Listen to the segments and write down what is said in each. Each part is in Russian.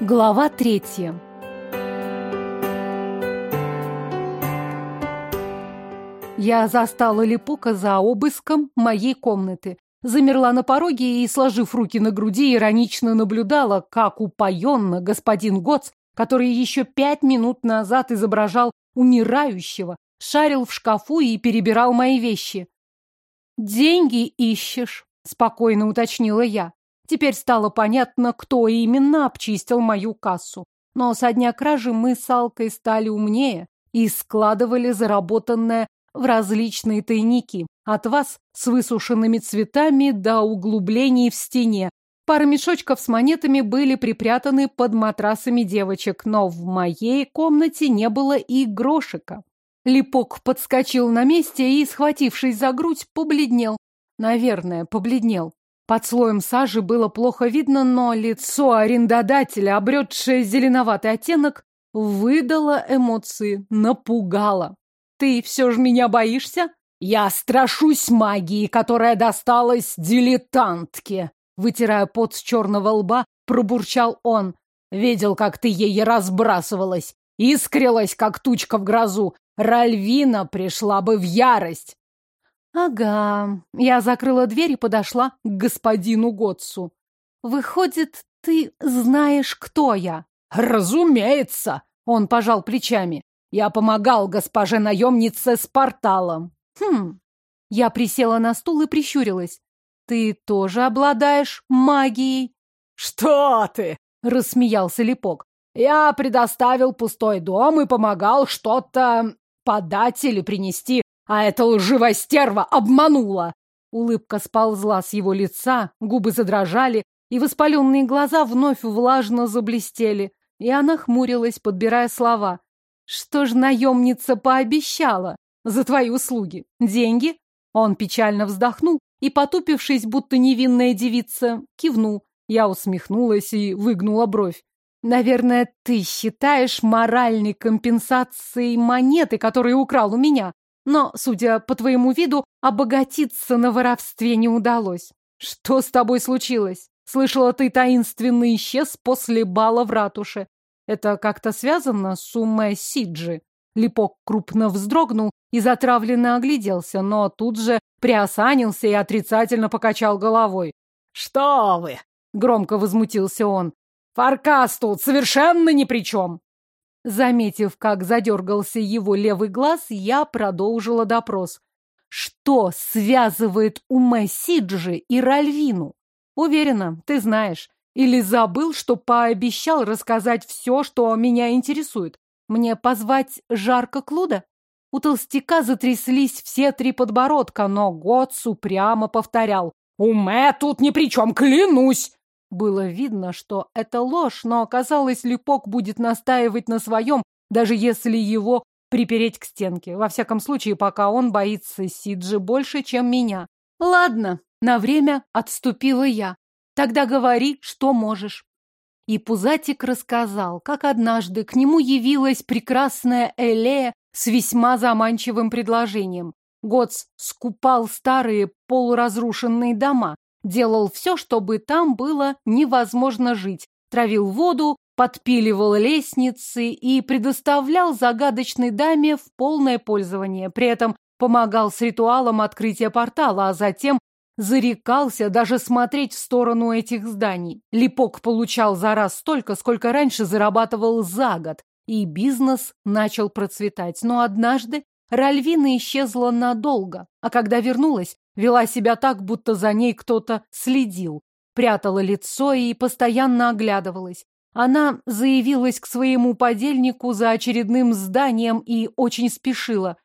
Глава третья. Я застала Липука за обыском моей комнаты. Замерла на пороге и, сложив руки на груди, иронично наблюдала, как упоенно господин Гоц, который еще пять минут назад изображал умирающего, шарил в шкафу и перебирал мои вещи. «Деньги ищешь», — спокойно уточнила я. Теперь стало понятно, кто именно обчистил мою кассу. Но со дня кражи мы с Алкой стали умнее и складывали заработанное в различные тайники. От вас с высушенными цветами до углублений в стене. Пара мешочков с монетами были припрятаны под матрасами девочек, но в моей комнате не было и грошика. Липок подскочил на месте и, схватившись за грудь, побледнел. Наверное, побледнел. Под слоем сажи было плохо видно, но лицо арендодателя, обретшее зеленоватый оттенок, выдало эмоции, напугало. «Ты все же меня боишься?» «Я страшусь магии, которая досталась дилетантке!» Вытирая пот с черного лба, пробурчал он. «Видел, как ты ей разбрасывалась, искрилась, как тучка в грозу. Ральвина пришла бы в ярость!» Ага. Я закрыла дверь и подошла к господину Готсу. Выходит, ты знаешь, кто я? Разумеется. Он пожал плечами. Я помогал госпоже наемнице с порталом. Хм. Я присела на стул и прищурилась. Ты тоже обладаешь магией? Что ты? Рассмеялся Липок. Я предоставил пустой дом и помогал что-то подать или принести а эта лживая стерва обманула. Улыбка сползла с его лица, губы задрожали, и воспаленные глаза вновь влажно заблестели. И она хмурилась, подбирая слова. «Что ж наемница пообещала за твои услуги? Деньги?» Он печально вздохнул и, потупившись, будто невинная девица, кивнул. Я усмехнулась и выгнула бровь. «Наверное, ты считаешь моральной компенсацией монеты, которые украл у меня?» Но, судя по твоему виду, обогатиться на воровстве не удалось. Что с тобой случилось? Слышала, ты таинственно исчез после бала в ратуше. Это как-то связано с Умэ Сиджи? Липок крупно вздрогнул и затравленно огляделся, но тут же приосанился и отрицательно покачал головой. «Что вы!» — громко возмутился он. «Фаркас тут совершенно ни при чем!» Заметив, как задергался его левый глаз, я продолжила допрос. Что связывает Уме Сиджи и Ральвину? Уверена, ты знаешь. Или забыл, что пообещал рассказать все, что меня интересует. Мне позвать Жарко Клуда? У толстяка затряслись все три подбородка, но Готс упрямо повторял. «Уме тут ни при чем, клянусь!» Было видно, что это ложь, но оказалось, Липок будет настаивать на своем, даже если его припереть к стенке. Во всяком случае, пока он боится Сиджи больше, чем меня. Ладно, на время отступила я. Тогда говори, что можешь. И Пузатик рассказал, как однажды к нему явилась прекрасная Элея с весьма заманчивым предложением. Гоц скупал старые полуразрушенные дома, Делал все, чтобы там было невозможно жить. Травил воду, подпиливал лестницы и предоставлял загадочной даме в полное пользование. При этом помогал с ритуалом открытия портала, а затем зарекался даже смотреть в сторону этих зданий. Липок получал за раз столько, сколько раньше зарабатывал за год, и бизнес начал процветать. Но однажды Ральвина исчезла надолго, а когда вернулась, вела себя так, будто за ней кто-то следил, прятала лицо и постоянно оглядывалась. Она заявилась к своему подельнику за очередным зданием и очень спешила.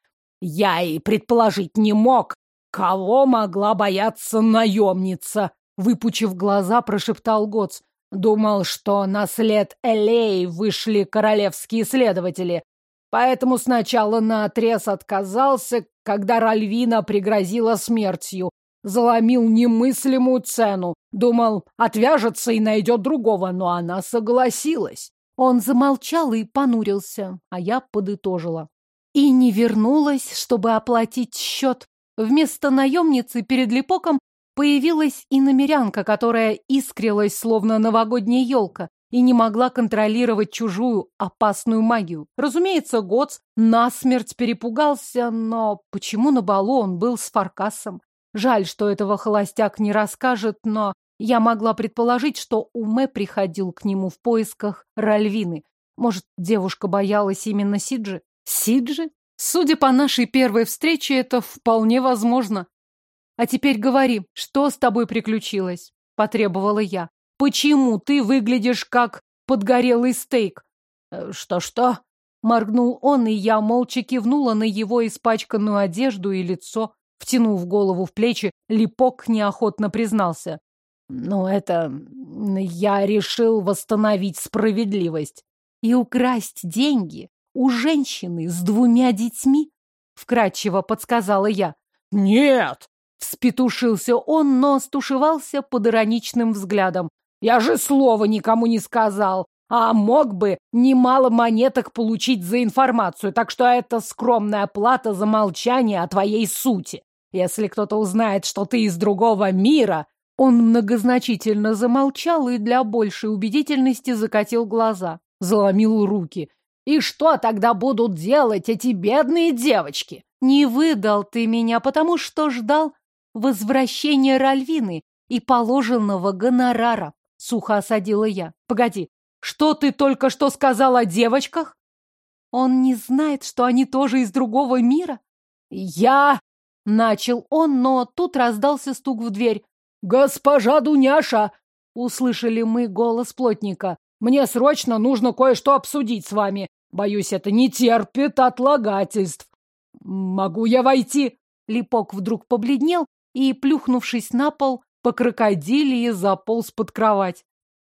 «Я и предположить не мог, кого могла бояться наемница!» Выпучив глаза, прошептал Гоц. Думал, что на след Элей вышли королевские следователи, Поэтому сначала наотрез отказался, когда Ральвина пригрозила смертью. Заломил немыслимую цену. Думал, отвяжется и найдет другого, но она согласилась. Он замолчал и понурился, а я подытожила. И не вернулась, чтобы оплатить счет. Вместо наемницы перед Липоком появилась и намерянка, которая искрилась, словно новогодняя елка. И не могла контролировать чужую опасную магию. Разумеется, Гоц насмерть перепугался, но почему на балу он был с Фаркасом? Жаль, что этого холостяк не расскажет, но я могла предположить, что Уме приходил к нему в поисках Ральвины. Может, девушка боялась именно Сиджи? Сиджи? Судя по нашей первой встрече, это вполне возможно. А теперь говори, что с тобой приключилось? Потребовала я. Почему ты выглядишь как подгорелый стейк? «Э, что-что? Моргнул он, и я молча кивнула на его испачканную одежду и лицо. Втянув голову в плечи, Липок неохотно признался. «Ну, это... я решил восстановить справедливость и украсть деньги у женщины с двумя детьми?» Вкратчиво подсказала я. «Нет!» Вспетушился он, но стушевался под ироничным взглядом. «Я же слова никому не сказал, а мог бы немало монеток получить за информацию, так что это скромная плата за молчание о твоей сути. Если кто-то узнает, что ты из другого мира...» Он многозначительно замолчал и для большей убедительности закатил глаза, заломил руки. «И что тогда будут делать эти бедные девочки?» «Не выдал ты меня, потому что ждал возвращения Ральвины и положенного гонорара», — сухо осадила я. «Погоди, что ты только что сказал о девочках?» «Он не знает, что они тоже из другого мира?» «Я...» — начал он, но тут раздался стук в дверь. «Госпожа Дуняша!» — услышали мы голос плотника. «Мне срочно нужно кое-что обсудить с вами. Боюсь, это не терпит отлагательств. Могу я войти?» Липок вдруг побледнел и, плюхнувшись на пол, по крокодилии заполз под кровать.